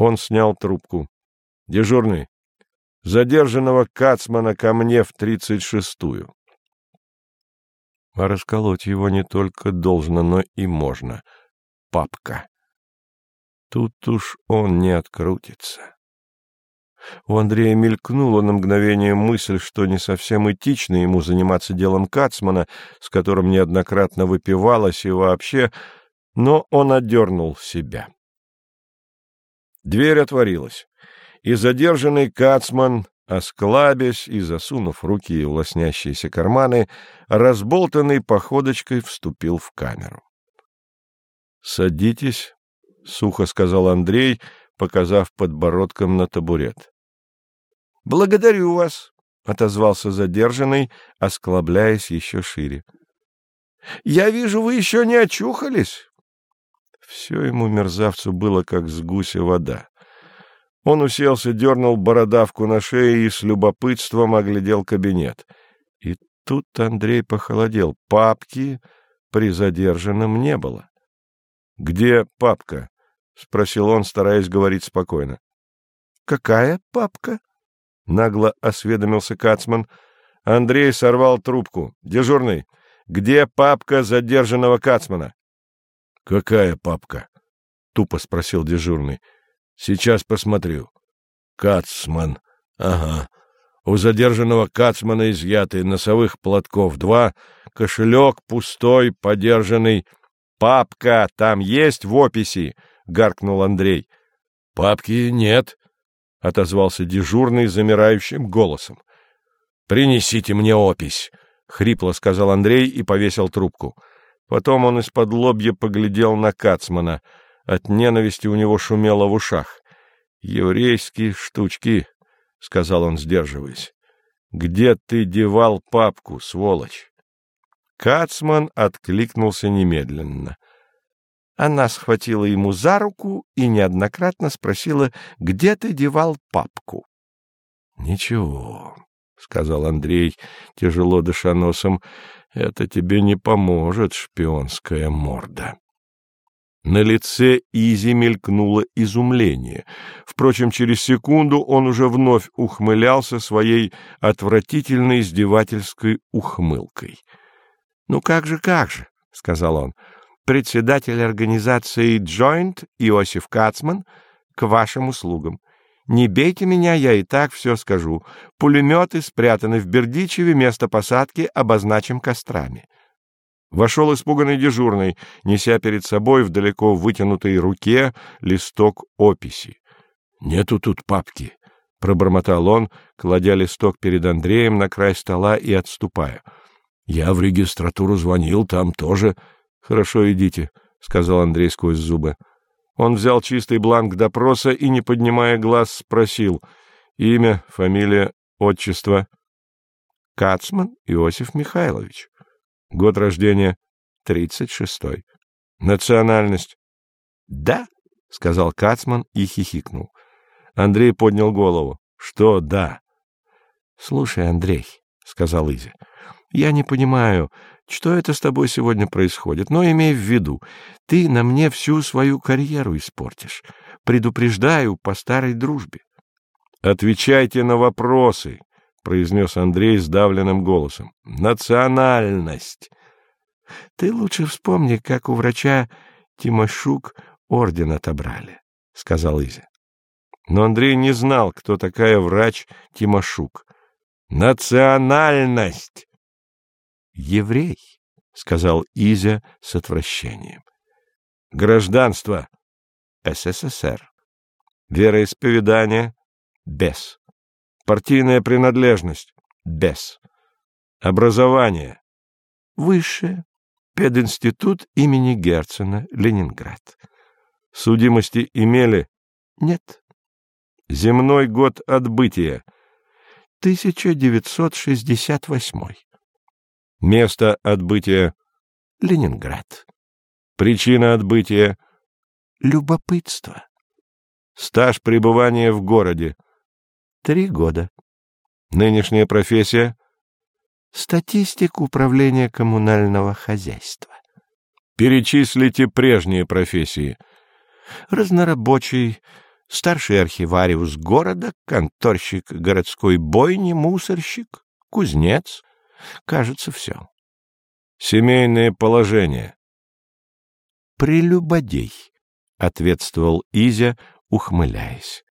Он снял трубку. «Дежурный, задержанного Кацмана ко мне в тридцать шестую». А расколоть его не только должно, но и можно. Папка. Тут уж он не открутится. У Андрея мелькнула на мгновение мысль, что не совсем этично ему заниматься делом Кацмана, с которым неоднократно выпивалось и вообще, но он отдернул себя. Дверь отворилась, и задержанный Кацман, осклабясь и засунув руки в лоснящиеся карманы, разболтанной походочкой вступил в камеру. — Садитесь, — сухо сказал Андрей, показав подбородком на табурет. — Благодарю вас, — отозвался задержанный, осклабляясь еще шире. — Я вижу, вы еще не очухались. Все ему, мерзавцу, было как с гуся вода. Он уселся, дернул бородавку на шее и с любопытством оглядел кабинет. И тут Андрей похолодел. Папки при задержанном не было. — Где папка? — спросил он, стараясь говорить спокойно. — Какая папка? — нагло осведомился Кацман. Андрей сорвал трубку. — Дежурный, где папка задержанного Кацмана? — Какая папка? — тупо спросил дежурный. — Сейчас посмотрю. — Кацман. Ага. У задержанного Кацмана изъяты носовых платков два, кошелек пустой, подержанный. — Папка там есть в описи? — гаркнул Андрей. — Папки нет, — отозвался дежурный замирающим голосом. — Принесите мне опись, — хрипло сказал Андрей и повесил трубку. — Потом он из-под лобья поглядел на Кацмана. От ненависти у него шумело в ушах. «Еврейские штучки», — сказал он, сдерживаясь. «Где ты девал папку, сволочь?» Кацман откликнулся немедленно. Она схватила ему за руку и неоднократно спросила, где ты девал папку. — Ничего, — сказал Андрей, тяжело дыша носом, это тебе не поможет, шпионская морда. На лице Изи мелькнуло изумление. Впрочем, через секунду он уже вновь ухмылялся своей отвратительной издевательской ухмылкой. — Ну как же, как же, — сказал он, — председатель организации «Джойнт» Иосиф Кацман к вашим услугам. Не бейте меня, я и так все скажу. Пулеметы спрятаны в Бердичеве, место посадки обозначим кострами. Вошел испуганный дежурный, неся перед собой в далеко вытянутой руке листок описи. — Нету тут папки, — пробормотал он, кладя листок перед Андреем на край стола и отступая. — Я в регистратуру звонил, там тоже. — Хорошо, идите, — сказал Андрей сквозь зубы. Он взял чистый бланк допроса и, не поднимая глаз, спросил имя, фамилия, отчество. Кацман Иосиф Михайлович. Год рождения — тридцать шестой. Национальность. — Да, — сказал Кацман и хихикнул. Андрей поднял голову. — Что «да»? — Слушай, Андрей, — сказал Изя, — я не понимаю, что это с тобой сегодня происходит, но имей в виду, ты на мне всю свою карьеру испортишь. Предупреждаю по старой дружбе. — Отвечайте на вопросы, — произнес Андрей сдавленным голосом. — Национальность. — Ты лучше вспомни, как у врача Тимошук орден отобрали, — сказал Изя. Но Андрей не знал, кто такая врач Тимошук. — Национальность! Еврей, — сказал Изя с отвращением. — Гражданство — СССР. Вероисповедание — без. Партийная принадлежность — без. Образование — высшее. Пединститут имени Герцена, Ленинград. Судимости имели? Нет. Земной год отбытия — 1968. Место отбытия — Ленинград. Причина отбытия — любопытство. Стаж пребывания в городе — три года. Нынешняя профессия — статистик управления коммунального хозяйства. Перечислите прежние профессии. Разнорабочий, старший архивариус города, конторщик городской бойни, мусорщик, кузнец. Кажется, все. Семейное положение. Прелюбодей, — ответствовал Изя, ухмыляясь.